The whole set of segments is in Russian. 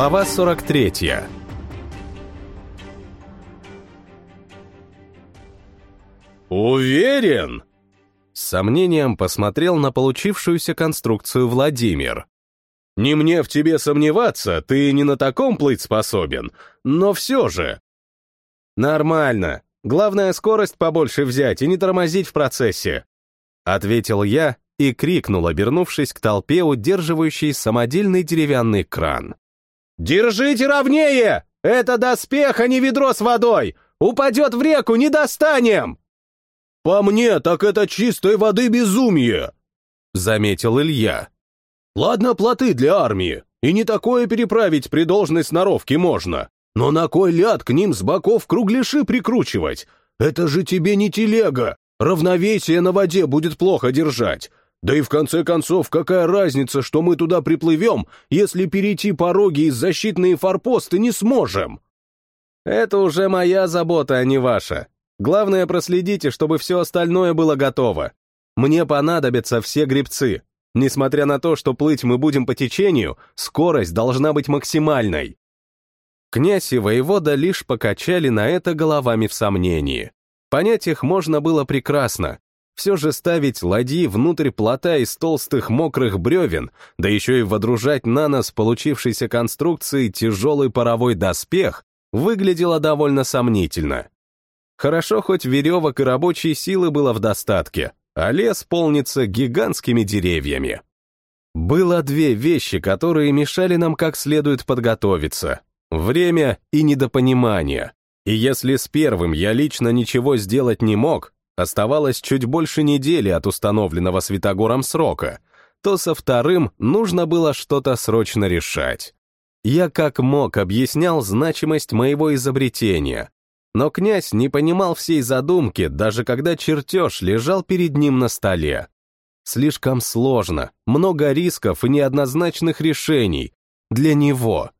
Глава 43 «Уверен?» С сомнением посмотрел на получившуюся конструкцию Владимир. «Не мне в тебе сомневаться, ты не на таком плыть способен, но все же...» «Нормально. Главное, скорость побольше взять и не тормозить в процессе», — ответил я и крикнул, обернувшись к толпе, удерживающей самодельный деревянный кран. «Держите ровнее! Это доспех, а не ведро с водой! Упадет в реку, не достанем!» «По мне, так это чистой воды безумие!» — заметил Илья. «Ладно, плоты для армии, и не такое переправить при должной сноровке можно, но на кой ляд к ним с боков кругляши прикручивать? Это же тебе не телега, равновесие на воде будет плохо держать. Да и в конце концов, какая разница, что мы туда приплывем, если перейти пороги и защитные форпосты не сможем?» «Это уже моя забота, а не ваша. Главное, проследите, чтобы все остальное было готово. Мне понадобятся все грибцы. Несмотря на то, что плыть мы будем по течению, скорость должна быть максимальной. Князь и воевода лишь покачали на это головами в сомнении. Понять их можно было прекрасно. Все же ставить ладьи внутрь плота из толстых мокрых бревен, да еще и водружать на нос получившейся конструкции тяжелый паровой доспех, выглядело довольно сомнительно. Хорошо, хоть веревок и рабочей силы было в достатке, а лес полнится гигантскими деревьями. Было две вещи, которые мешали нам как следует подготовиться. Время и недопонимание. И если с первым я лично ничего сделать не мог, оставалось чуть больше недели от установленного Святогором срока, то со вторым нужно было что-то срочно решать. Я как мог объяснял значимость моего изобретения, но князь не понимал всей задумки, даже когда чертеж лежал перед ним на столе. Слишком сложно, много рисков и неоднозначных решений. Для него.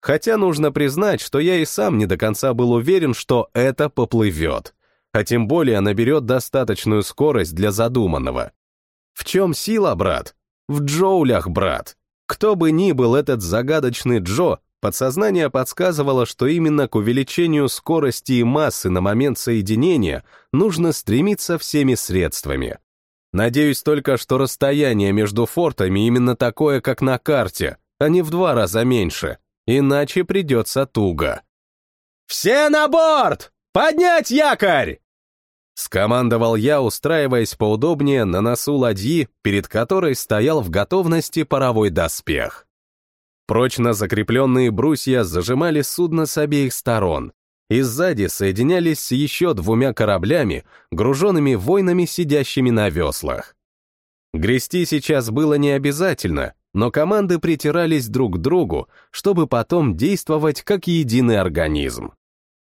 Хотя нужно признать, что я и сам не до конца был уверен, что это поплывет. А тем более наберет достаточную скорость для задуманного. В чем сила, брат? В джоулях, брат. Кто бы ни был этот загадочный Джо, Подсознание подсказывало, что именно к увеличению скорости и массы на момент соединения нужно стремиться всеми средствами. Надеюсь только, что расстояние между фортами именно такое, как на карте, а не в два раза меньше, иначе придется туго. «Все на борт! Поднять якорь!» Скомандовал я, устраиваясь поудобнее на носу ладьи, перед которой стоял в готовности паровой доспех. Прочно закрепленные брусья зажимали судно с обеих сторон, и сзади соединялись с еще двумя кораблями, груженными воинами, сидящими на веслах. Грести сейчас было не обязательно, но команды притирались друг к другу, чтобы потом действовать как единый организм.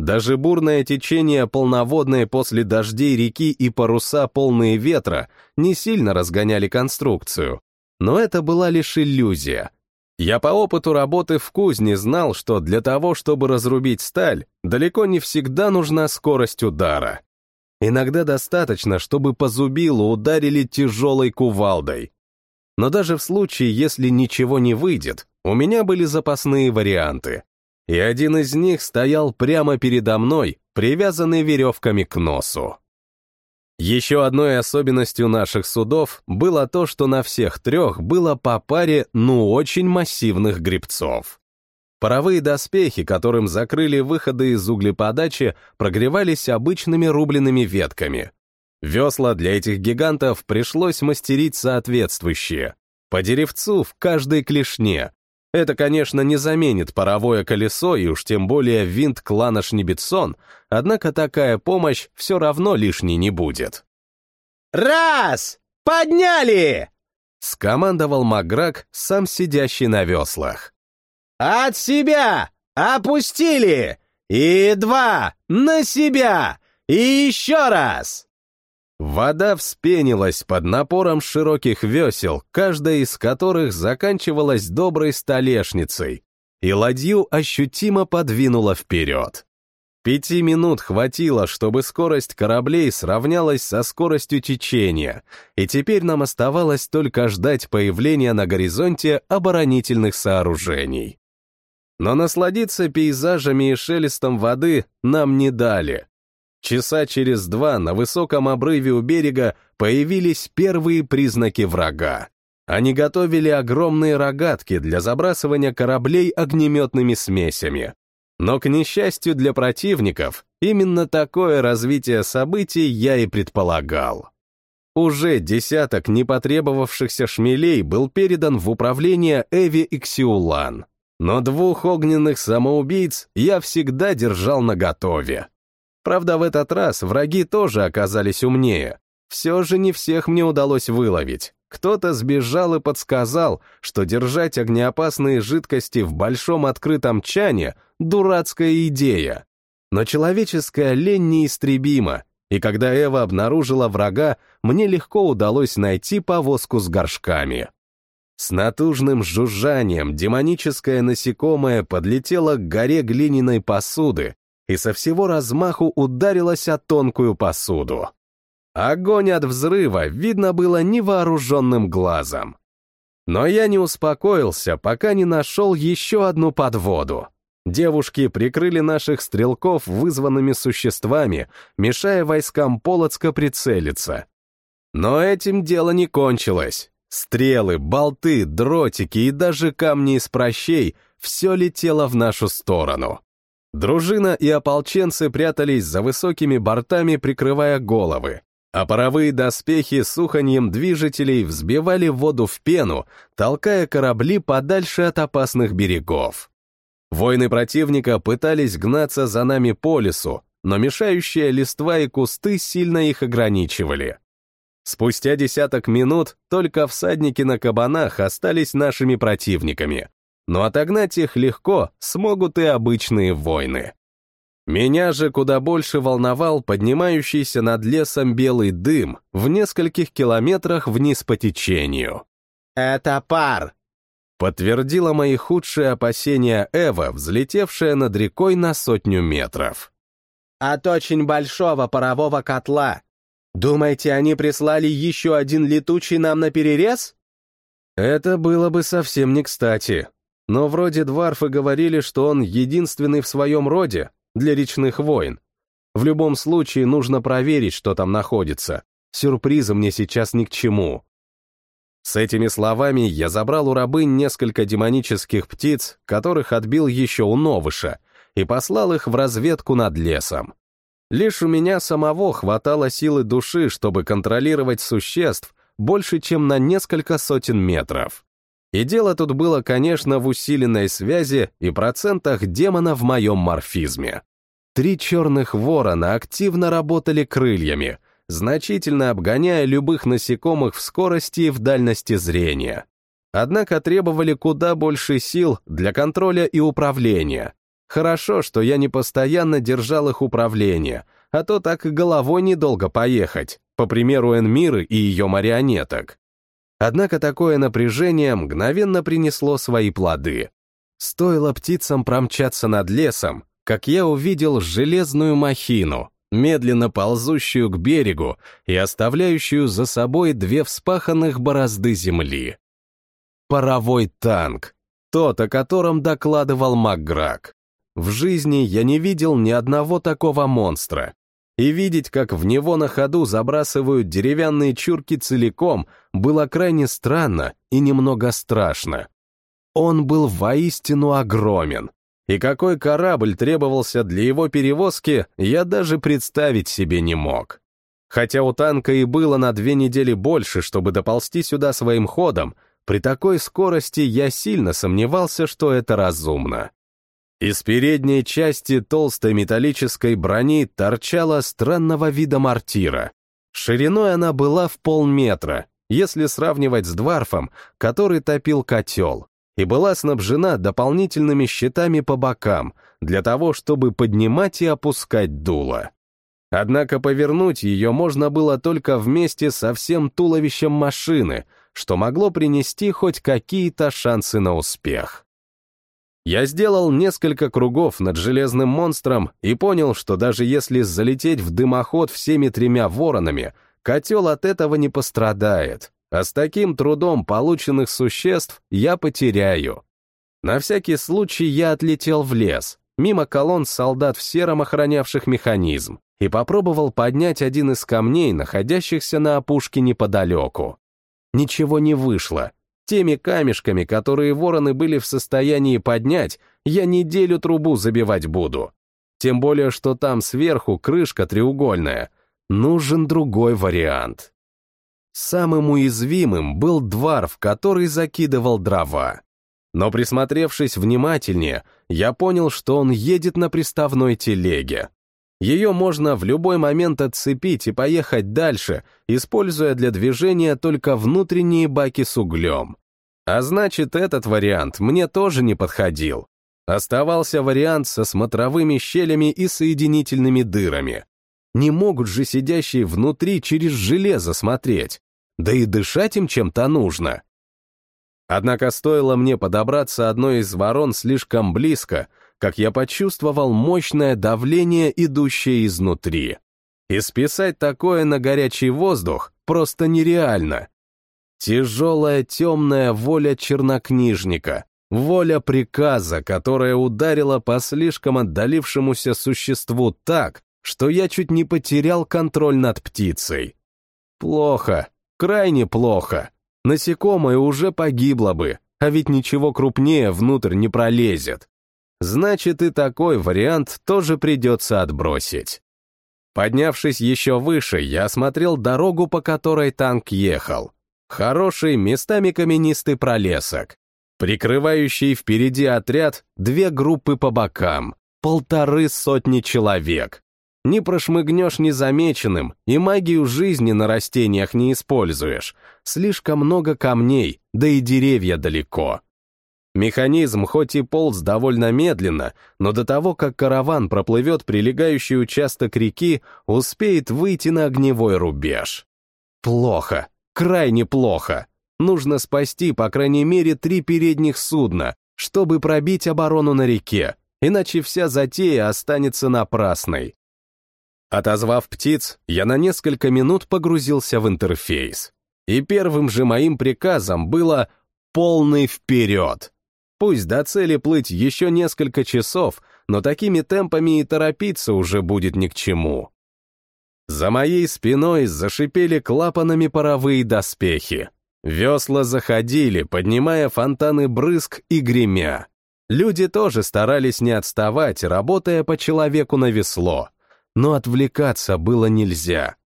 Даже бурное течение, полноводное после дождей реки и паруса, полные ветра, не сильно разгоняли конструкцию. Но это была лишь иллюзия — я по опыту работы в кузне знал, что для того, чтобы разрубить сталь, далеко не всегда нужна скорость удара. Иногда достаточно, чтобы по зубилу ударили тяжелой кувалдой. Но даже в случае, если ничего не выйдет, у меня были запасные варианты. И один из них стоял прямо передо мной, привязанный веревками к носу. Еще одной особенностью наших судов было то, что на всех трех было по паре, ну, очень массивных грибцов. Паровые доспехи, которым закрыли выходы из углеподачи, прогревались обычными рубленными ветками. Весла для этих гигантов пришлось мастерить соответствующие. По деревцу в каждой клешне, это, конечно, не заменит паровое колесо и уж тем более винт клана Шнебетсон, однако такая помощь все равно лишней не будет. «Раз! Подняли!» — скомандовал Маграк, сам сидящий на веслах. «От себя! Опустили! И два! На себя! И еще раз!» Вода вспенилась под напором широких весел, каждая из которых заканчивалась доброй столешницей, и ладью ощутимо подвинула вперед. Пяти минут хватило, чтобы скорость кораблей сравнялась со скоростью течения, и теперь нам оставалось только ждать появления на горизонте оборонительных сооружений. Но насладиться пейзажами и шелестом воды нам не дали. Часа через два на высоком обрыве у берега появились первые признаки врага. Они готовили огромные рогатки для забрасывания кораблей огнеметными смесями. Но, к несчастью для противников, именно такое развитие событий я и предполагал. Уже десяток непотребовавшихся шмелей был передан в управление Эви и Ксиулан. Но двух огненных самоубийц я всегда держал наготове. Правда, в этот раз враги тоже оказались умнее. Все же не всех мне удалось выловить. Кто-то сбежал и подсказал, что держать огнеопасные жидкости в большом открытом чане — дурацкая идея. Но человеческая лень неистребима, и когда Эва обнаружила врага, мне легко удалось найти повозку с горшками. С натужным жужжанием демоническое насекомое подлетело к горе глиняной посуды и со всего размаху ударилось о тонкую посуду. Огонь от взрыва видно было невооруженным глазом. Но я не успокоился, пока не нашел еще одну подводу. Девушки прикрыли наших стрелков вызванными существами, мешая войскам Полоцка прицелиться. Но этим дело не кончилось. Стрелы, болты, дротики и даже камни из прощей — все летело в нашу сторону. Дружина и ополченцы прятались за высокими бортами, прикрывая головы а паровые доспехи с уханьем движителей взбивали воду в пену, толкая корабли подальше от опасных берегов. Воины противника пытались гнаться за нами по лесу, но мешающие листва и кусты сильно их ограничивали. Спустя десяток минут только всадники на кабанах остались нашими противниками, но отогнать их легко смогут и обычные воины. Меня же куда больше волновал поднимающийся над лесом белый дым в нескольких километрах вниз по течению. «Это пар!» Подтвердила мои худшие опасения Эва, взлетевшая над рекой на сотню метров. «От очень большого парового котла. Думаете, они прислали еще один летучий нам на перерез?» Это было бы совсем не кстати. Но вроде дварфы говорили, что он единственный в своем роде, для речных войн. В любом случае нужно проверить, что там находится. Сюрпризы мне сейчас ни к чему. С этими словами я забрал у рабынь несколько демонических птиц, которых отбил еще у Новыша, и послал их в разведку над лесом. Лишь у меня самого хватало силы души, чтобы контролировать существ больше, чем на несколько сотен метров. И дело тут было, конечно, в усиленной связи и процентах демона в моем морфизме. Три черных ворона активно работали крыльями, значительно обгоняя любых насекомых в скорости и в дальности зрения. Однако требовали куда больше сил для контроля и управления. Хорошо, что я не постоянно держал их управление, а то так головой недолго поехать, по примеру Энмиры и ее марионеток. Однако такое напряжение мгновенно принесло свои плоды. Стоило птицам промчаться над лесом, как я увидел железную махину, медленно ползущую к берегу и оставляющую за собой две вспаханных борозды земли. Паровой танк, тот, о котором докладывал Макграк. В жизни я не видел ни одного такого монстра, и видеть, как в него на ходу забрасывают деревянные чурки целиком, было крайне странно и немного страшно. Он был воистину огромен, и какой корабль требовался для его перевозки, я даже представить себе не мог. Хотя у танка и было на две недели больше, чтобы доползти сюда своим ходом, при такой скорости я сильно сомневался, что это разумно. Из передней части толстой металлической брони торчала странного вида мортира. Шириной она была в полметра, если сравнивать с дварфом, который топил котел, и была снабжена дополнительными щитами по бокам для того, чтобы поднимать и опускать дуло. Однако повернуть ее можно было только вместе со всем туловищем машины, что могло принести хоть какие-то шансы на успех. Я сделал несколько кругов над железным монстром и понял, что даже если залететь в дымоход всеми тремя воронами, котел от этого не пострадает, а с таким трудом полученных существ я потеряю. На всякий случай я отлетел в лес, мимо колонн солдат в сером охранявших механизм, и попробовал поднять один из камней, находящихся на опушке неподалеку. Ничего не вышло. Теми камешками, которые вороны были в состоянии поднять, я неделю трубу забивать буду. Тем более, что там сверху крышка треугольная. Нужен другой вариант. Самым уязвимым был двор, в который закидывал дрова. Но присмотревшись внимательнее, я понял, что он едет на приставной телеге. Ее можно в любой момент отцепить и поехать дальше, используя для движения только внутренние баки с углем. А значит, этот вариант мне тоже не подходил. Оставался вариант со смотровыми щелями и соединительными дырами. Не могут же сидящие внутри через железо смотреть. Да и дышать им чем-то нужно. Однако стоило мне подобраться одной из ворон слишком близко, как я почувствовал мощное давление, идущее изнутри. И списать такое на горячий воздух просто нереально. Тяжелая темная воля чернокнижника, воля приказа, которая ударила по слишком отдалившемуся существу так, что я чуть не потерял контроль над птицей. Плохо, крайне плохо. Насекомое уже погибло бы, а ведь ничего крупнее внутрь не пролезет. Значит, и такой вариант тоже придется отбросить. Поднявшись еще выше, я осмотрел дорогу, по которой танк ехал. Хороший, местами каменистый пролесок. Прикрывающий впереди отряд две группы по бокам, полторы сотни человек. Не прошмыгнешь незамеченным, и магию жизни на растениях не используешь. Слишком много камней, да и деревья далеко. Механизм хоть и полз довольно медленно, но до того, как караван проплывет прилегающий участок реки, успеет выйти на огневой рубеж. Плохо, крайне плохо. Нужно спасти, по крайней мере, три передних судна, чтобы пробить оборону на реке, иначе вся затея останется напрасной. Отозвав птиц, я на несколько минут погрузился в интерфейс. И первым же моим приказом было «полный вперед». Пусть до цели плыть еще несколько часов, но такими темпами и торопиться уже будет ни к чему. За моей спиной зашипели клапанами паровые доспехи. Весла заходили, поднимая фонтаны брызг и гремя. Люди тоже старались не отставать, работая по человеку на весло но отвлекаться было нельзя.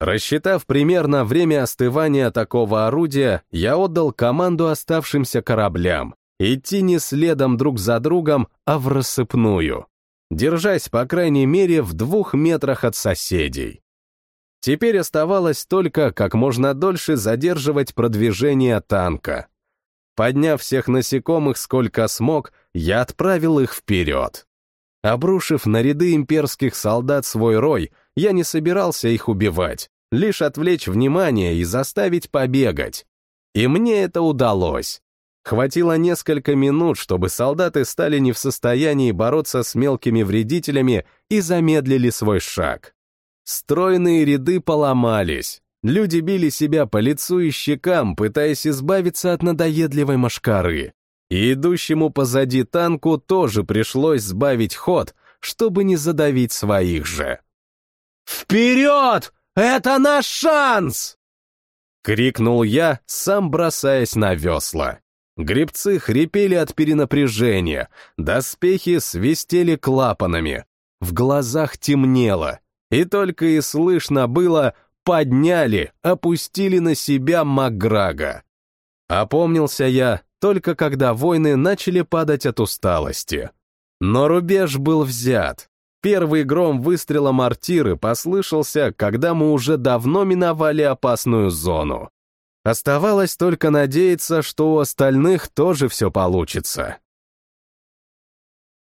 Рассчитав примерно время остывания такого орудия, я отдал команду оставшимся кораблям идти не следом друг за другом, а в рассыпную, держась, по крайней мере, в двух метрах от соседей. Теперь оставалось только как можно дольше задерживать продвижение танка. Подняв всех насекомых сколько смог, я отправил их вперед. Обрушив на ряды имперских солдат свой рой, я не собирался их убивать, лишь отвлечь внимание и заставить побегать. И мне это удалось. Хватило несколько минут, чтобы солдаты стали не в состоянии бороться с мелкими вредителями и замедлили свой шаг. Стройные ряды поломались. Люди били себя по лицу и щекам, пытаясь избавиться от надоедливой мошкары и идущему позади танку тоже пришлось сбавить ход, чтобы не задавить своих же. «Вперед! Это наш шанс!» — крикнул я, сам бросаясь на весла. Гребцы хрипели от перенапряжения, доспехи свистели клапанами, в глазах темнело, и только и слышно было «подняли, опустили на себя Макграга». Опомнился я, только когда воины начали падать от усталости. Но рубеж был взят. Первый гром выстрела мортиры послышался, когда мы уже давно миновали опасную зону. Оставалось только надеяться, что у остальных тоже все получится.